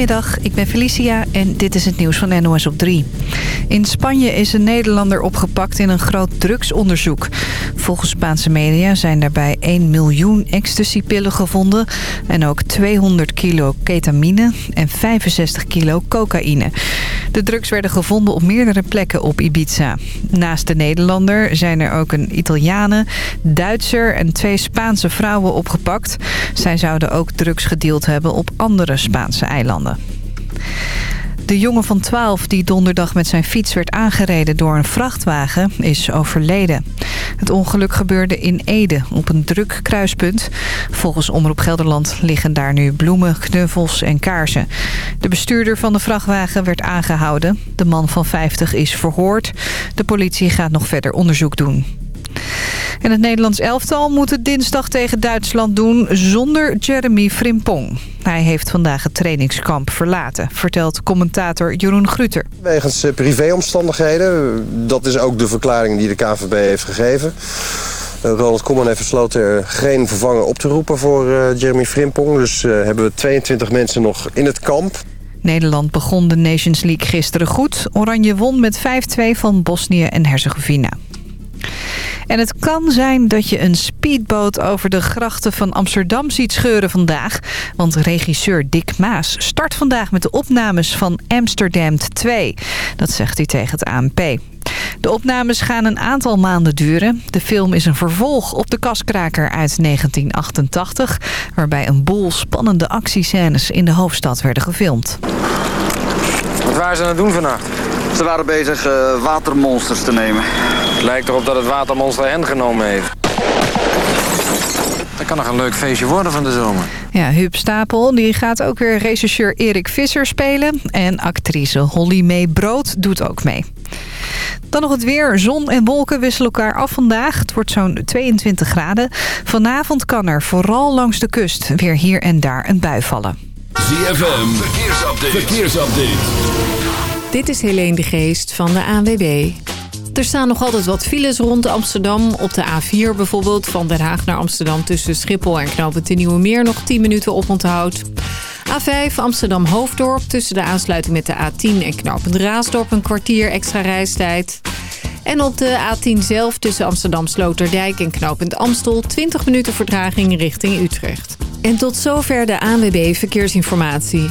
Goedemiddag, ik ben Felicia en dit is het nieuws van NOS op 3. In Spanje is een Nederlander opgepakt in een groot drugsonderzoek. Volgens Spaanse media zijn daarbij 1 miljoen ecstasypillen gevonden... en ook 200 kilo ketamine en 65 kilo cocaïne. De drugs werden gevonden op meerdere plekken op Ibiza. Naast de Nederlander zijn er ook een Italianen, Duitser en twee Spaanse vrouwen opgepakt. Zij zouden ook drugs gedeeld hebben op andere Spaanse eilanden. De jongen van 12 die donderdag met zijn fiets werd aangereden door een vrachtwagen is overleden. Het ongeluk gebeurde in Ede op een druk kruispunt. Volgens Omroep Gelderland liggen daar nu bloemen, knuffels en kaarsen. De bestuurder van de vrachtwagen werd aangehouden. De man van 50 is verhoord. De politie gaat nog verder onderzoek doen. En het Nederlands elftal moet het dinsdag tegen Duitsland doen zonder Jeremy Frimpong. Hij heeft vandaag het trainingskamp verlaten, vertelt commentator Jeroen Gruter. Wegens eh, privéomstandigheden, dat is ook de verklaring die de KVB heeft gegeven. Eh, Ronald Koeman heeft besloten er geen vervanger op te roepen voor uh, Jeremy Frimpong. Dus uh, hebben we 22 mensen nog in het kamp. Nederland begon de Nations League gisteren goed. Oranje won met 5-2 van Bosnië en Herzegovina. En het kan zijn dat je een speedboot over de grachten van Amsterdam ziet scheuren vandaag. Want regisseur Dick Maas start vandaag met de opnames van Amsterdam 2. Dat zegt hij tegen het ANP. De opnames gaan een aantal maanden duren. De film is een vervolg op de kaskraker uit 1988... waarbij een boel spannende actiescènes in de hoofdstad werden gefilmd. Wat waren ze aan het doen vannacht? Ze waren bezig uh, watermonsters te nemen. Het lijkt erop dat het watermonster hen genomen heeft. Dat kan nog een leuk feestje worden van de zomer. Ja, Huub Stapel die gaat ook weer rechercheur Erik Visser spelen. En actrice Holly May Brood doet ook mee. Dan nog het weer. Zon en wolken wisselen elkaar af vandaag. Het wordt zo'n 22 graden. Vanavond kan er vooral langs de kust weer hier en daar een bui vallen. ZFM, verkeersupdate. verkeersupdate. Dit is Helene de Geest van de ANWB. Er staan nog altijd wat files rond Amsterdam. Op de A4 bijvoorbeeld, van Den Haag naar Amsterdam... tussen Schiphol en Knoopend de nog 10 minuten op onthoud. A5 Amsterdam-Hoofddorp tussen de aansluiting met de A10 en Knoopend Raasdorp... een kwartier extra reistijd. En op de A10 zelf tussen Amsterdam-Sloterdijk en Knoopend Amstel... 20 minuten vertraging richting Utrecht. En tot zover de ANWB Verkeersinformatie.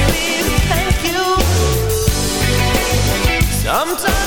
Sometimes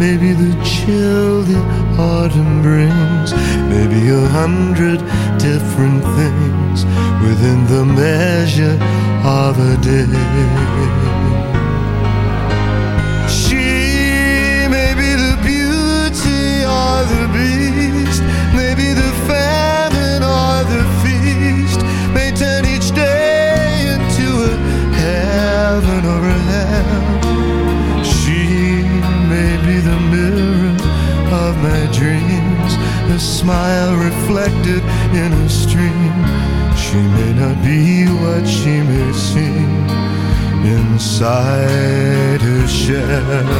Maybe the chill the autumn brings. Maybe a hundred 呵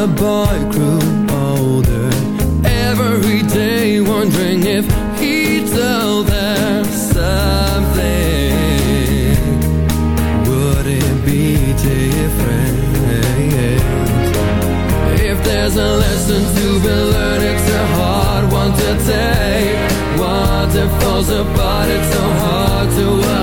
the boy grew older. Every day wondering if he'd tell them something. Would it be different? If there's a lesson to be learned It's a hard one to take. What if falls apart It's so hard to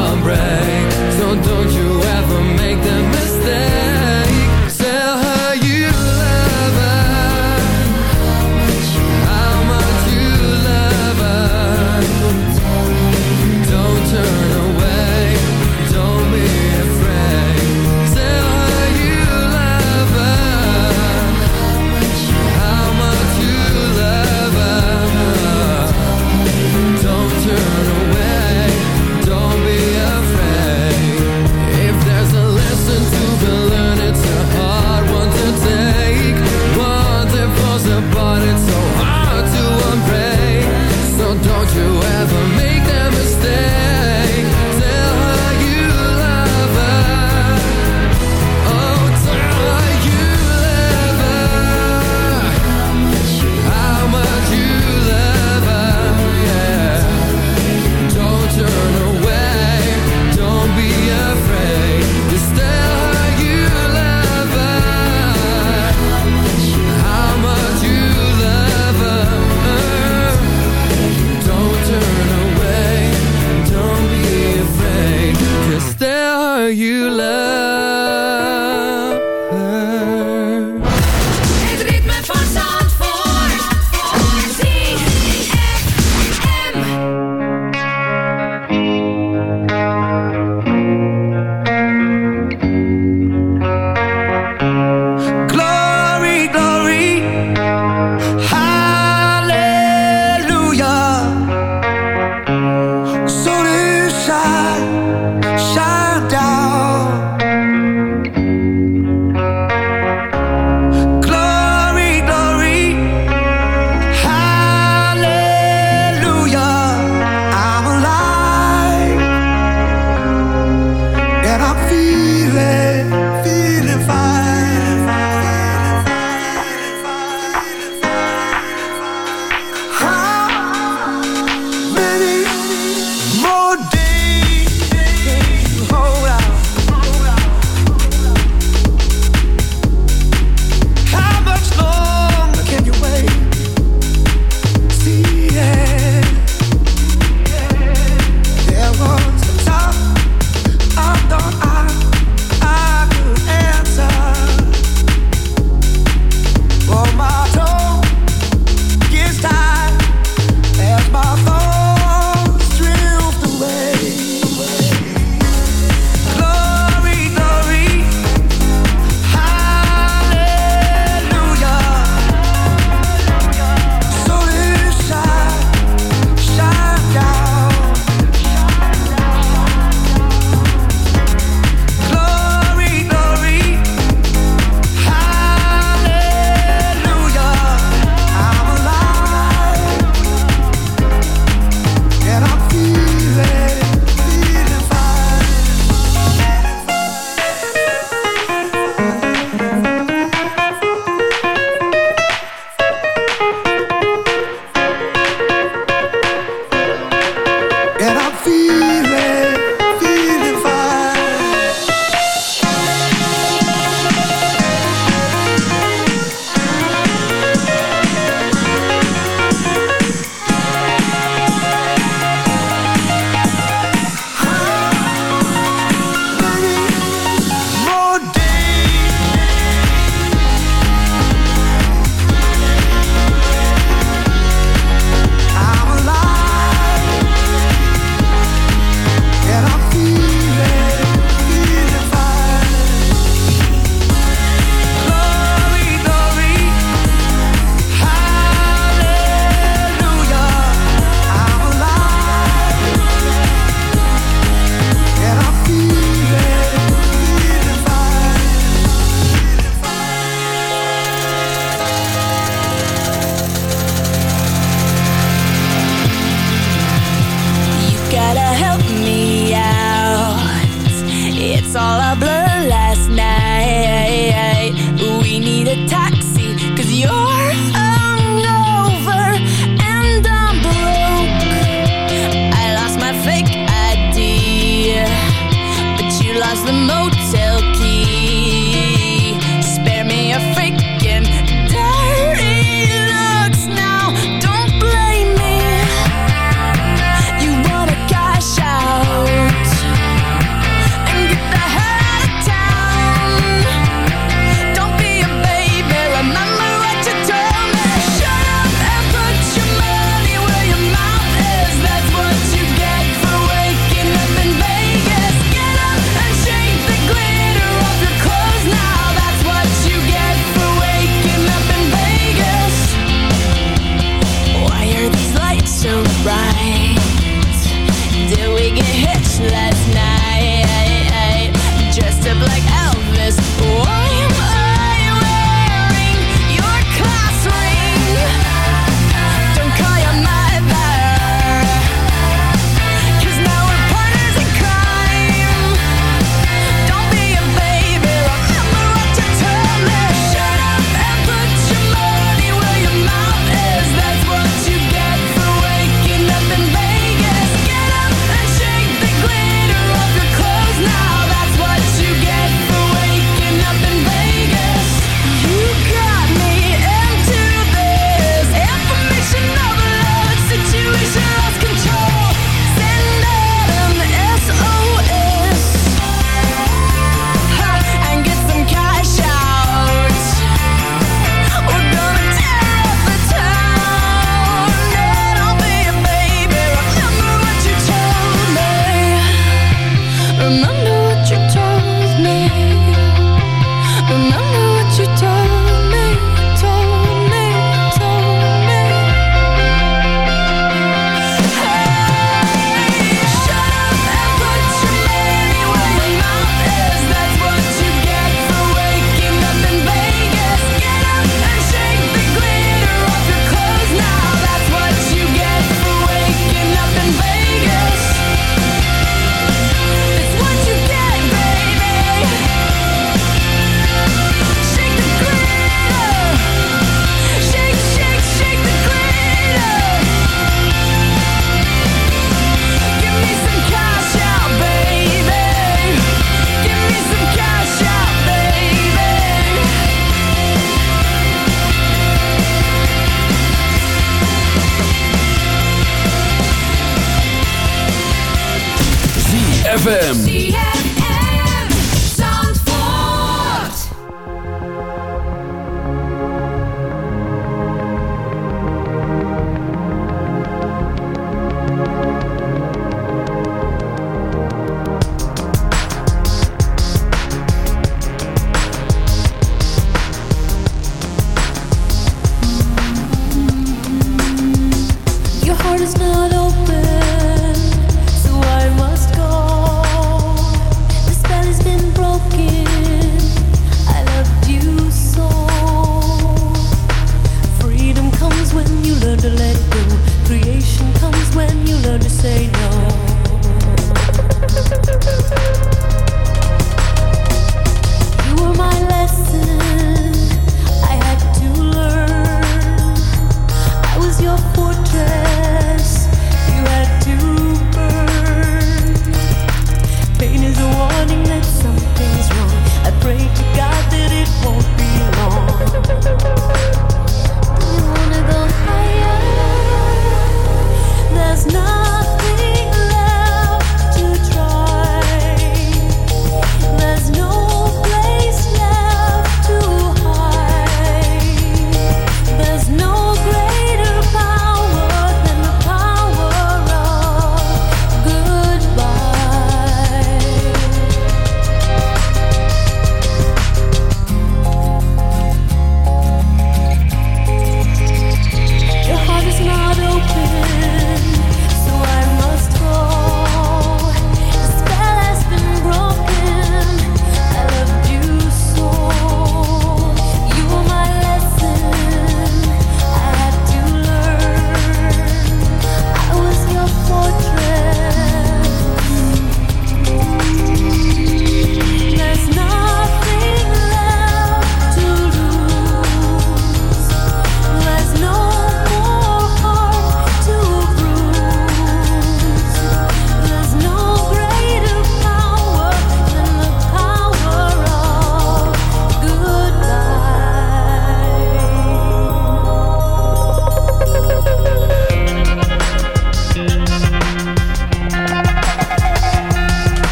blood.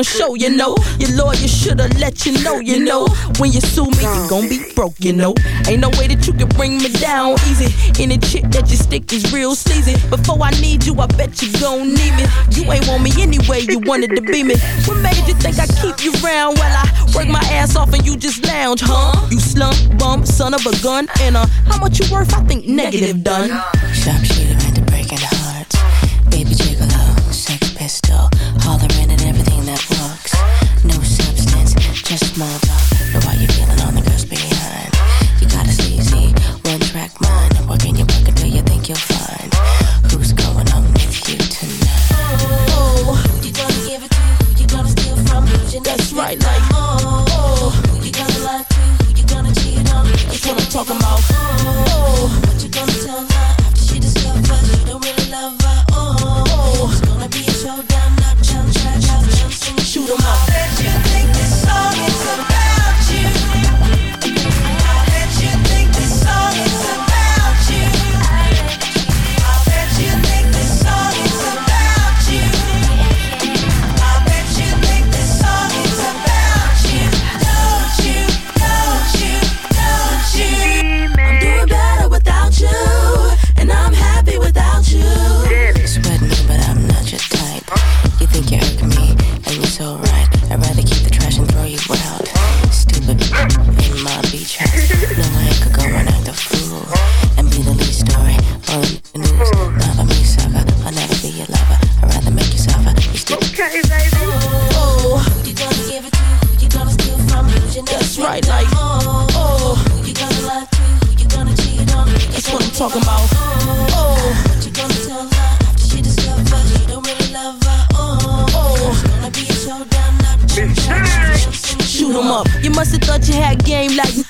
on show, you know. Your lawyer shoulda let you know, you know. When you sue me, you gon' be broke, you know. Ain't no way that you can bring me down easy. Any chick that you stick is real season. Before I need you, I bet you gon' need me. You ain't want me anyway, you wanted to be me. What made you think I keep you round while I work my ass off and you just lounge, huh? You slump bum, son of a gun, and uh, how much you worth? I think negative done. Sharpshooter at the breaking hearts, baby. Shoot up. You must have thought you had game like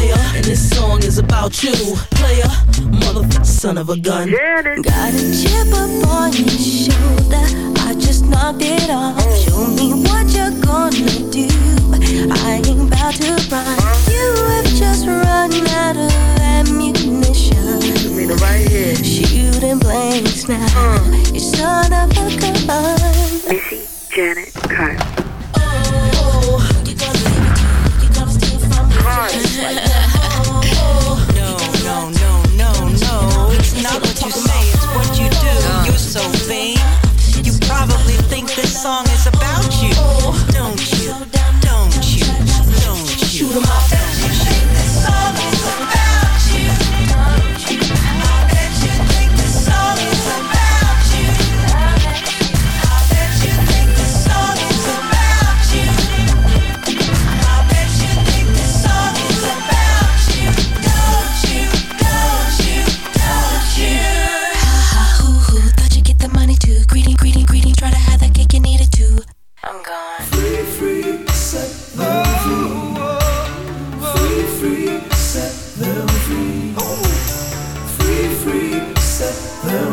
And this song is about you. Player, motherfucker, son of a gun. Got a chip up on your shoulder. I just knocked it off. Show me what you're gonna do. I ain't about to run. You have just run out of ammunition. Shooting blanks now. You son of a gun. Missy Janet Carter. No, no, no, no, no. It's not what you say, it's what you do. You're so vain. You probably think this song is the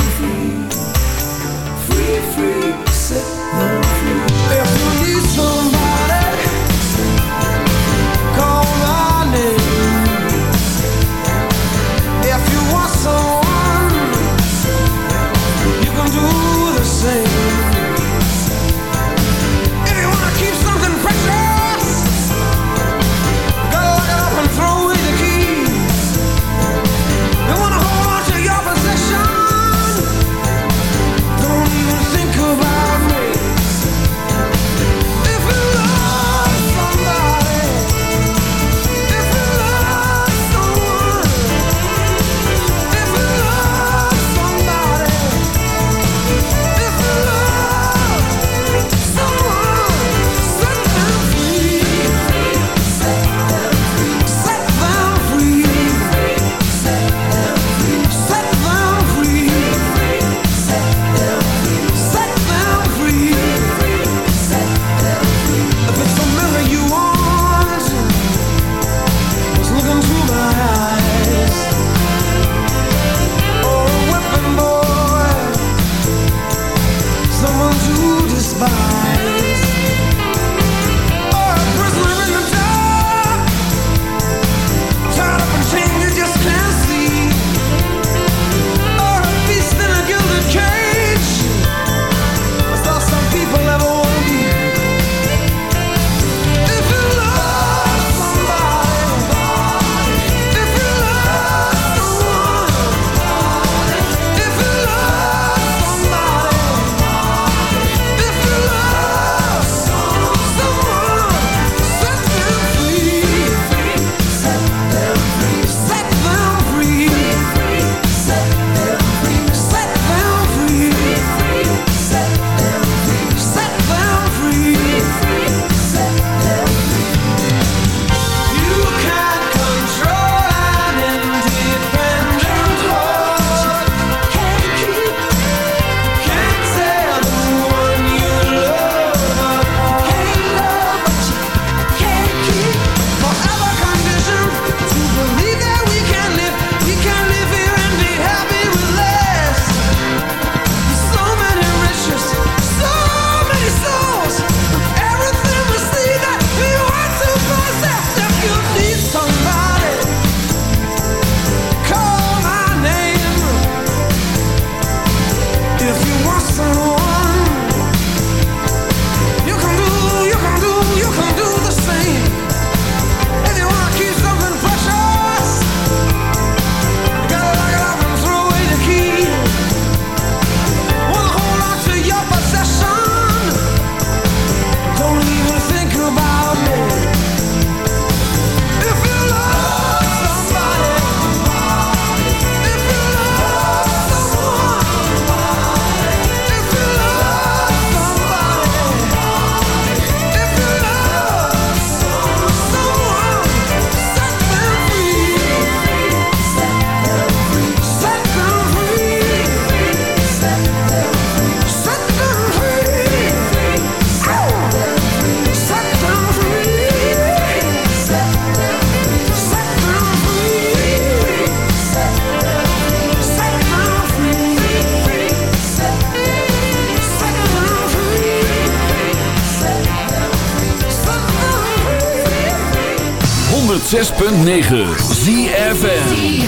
ZFM.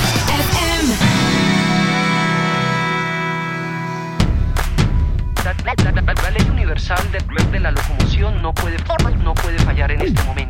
La, la- la ley universal de, de la locomoción no puede, no puede fallar en este momento.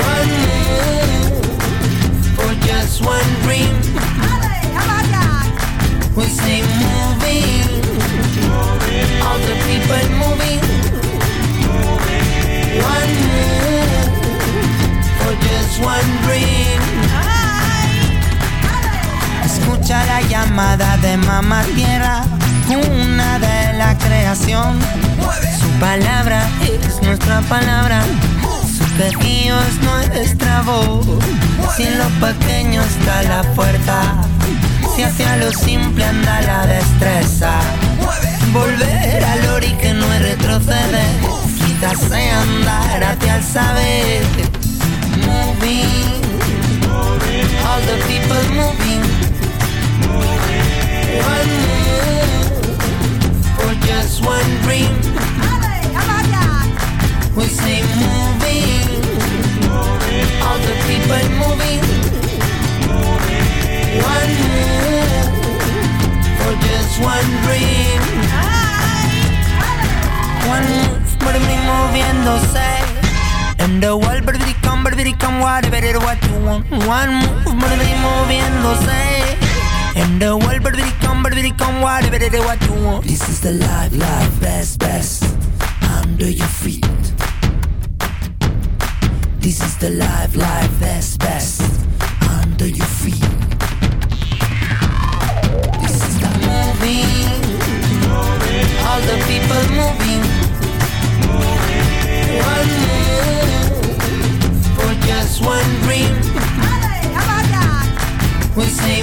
One move for just one dream. We say moving, all the people moving. One move for just one dream. Escucha la llamada de mamá tierra, una de la creación. Su palabra es nuestra palabra, es nuestra voz. Si en lo pequeño está la fuerza, si hacia lo simple anda la destreza. Volver al ori que no es retroceder, quizás sea andar hacia el saber. Moving, all the people moving. One move for just one dream. We say all the people moving. One move for just one dream. One move, por mí moviéndose. And the world, it come, it come, whatever it what you want. One move, mí moviéndose. And the world, it come, it come, whatever it what you want. This is the life, life, best, best. Under your feet. This is the life, life, best, best. Under your feet. This is the moving. All the people moving. One move for just one dream. We say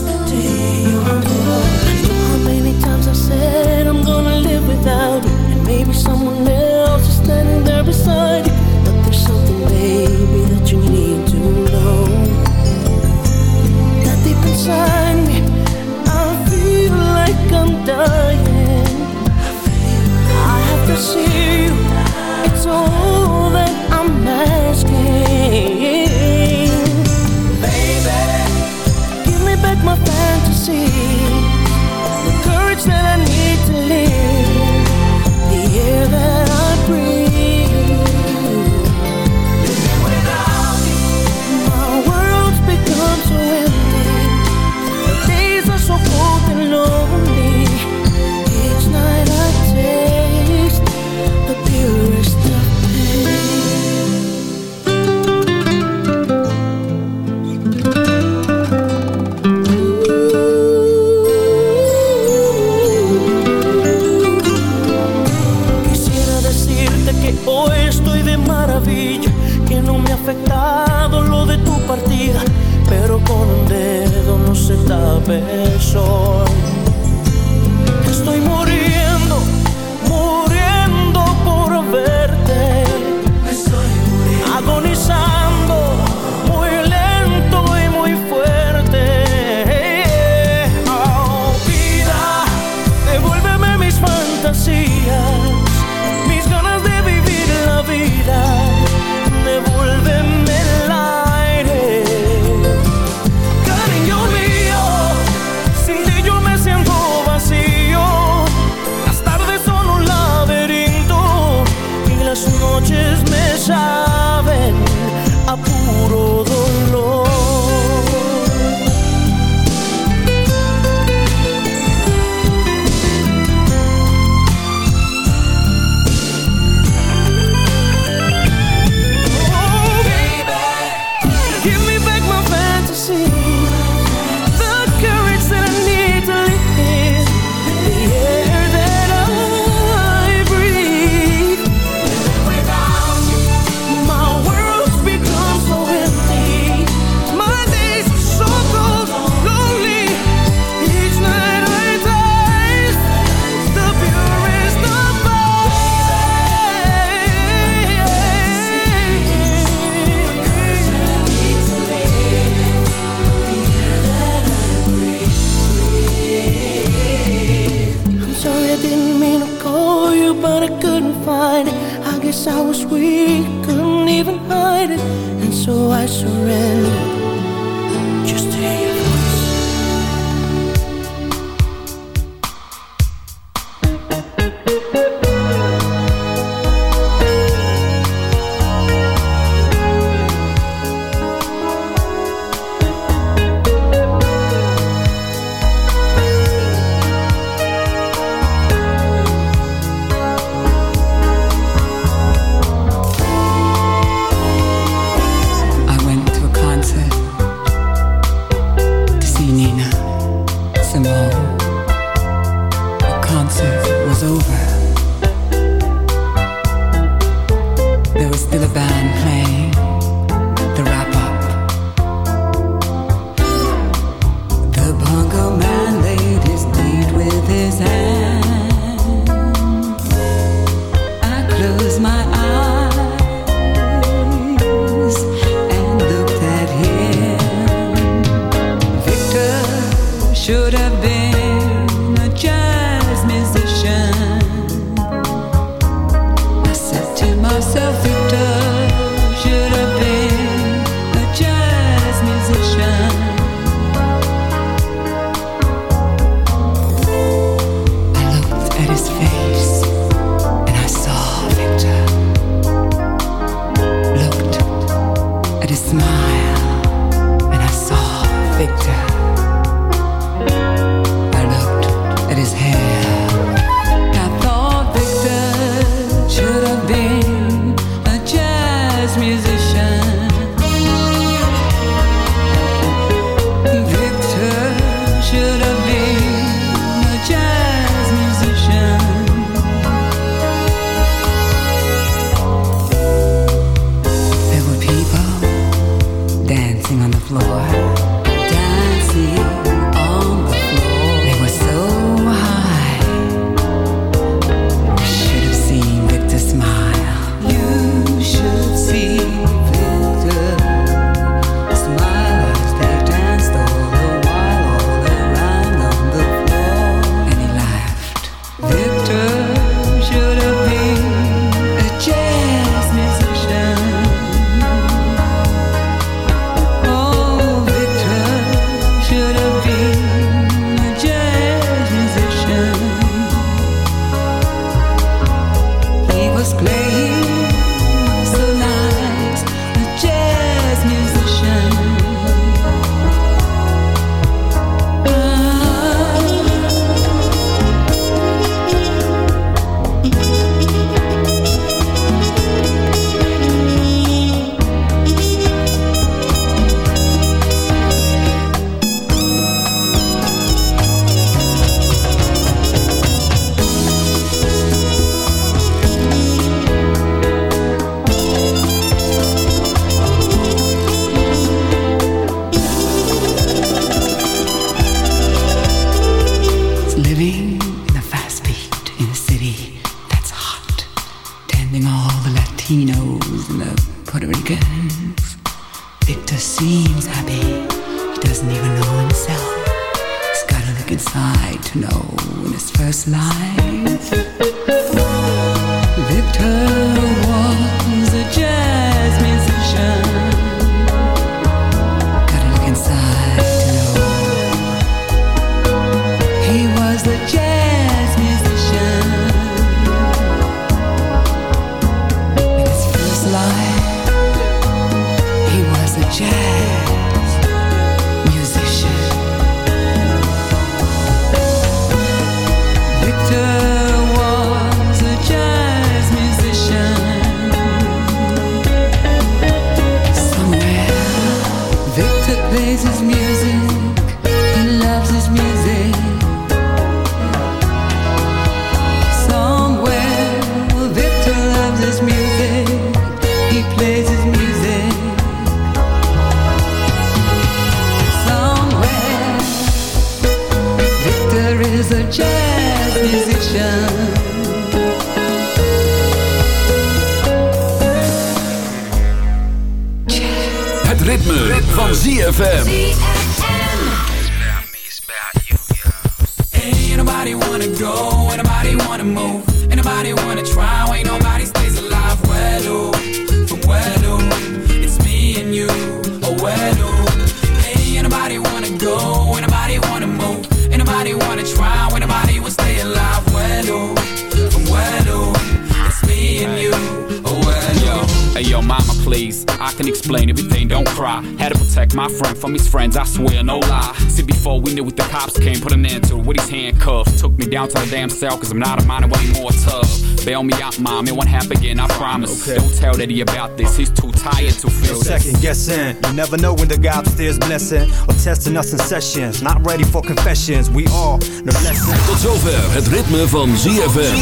to her damn self, cause I'm not a minor, way more tough. Bail me out, mom, it won't happen again, I promise. Okay. Don't tell Daddy about this, he's too tired to feel no second guessing, you never know when the guy upstairs blessing or testing us in sessions. Not ready for confessions, we all the blessing Tot zover het ritme van ZFM.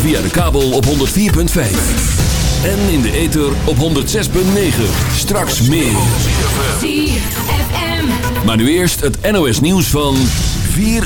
Via de kabel op 104.5. En in de ether op 106.9. Straks meer. Maar nu eerst het NOS nieuws van 4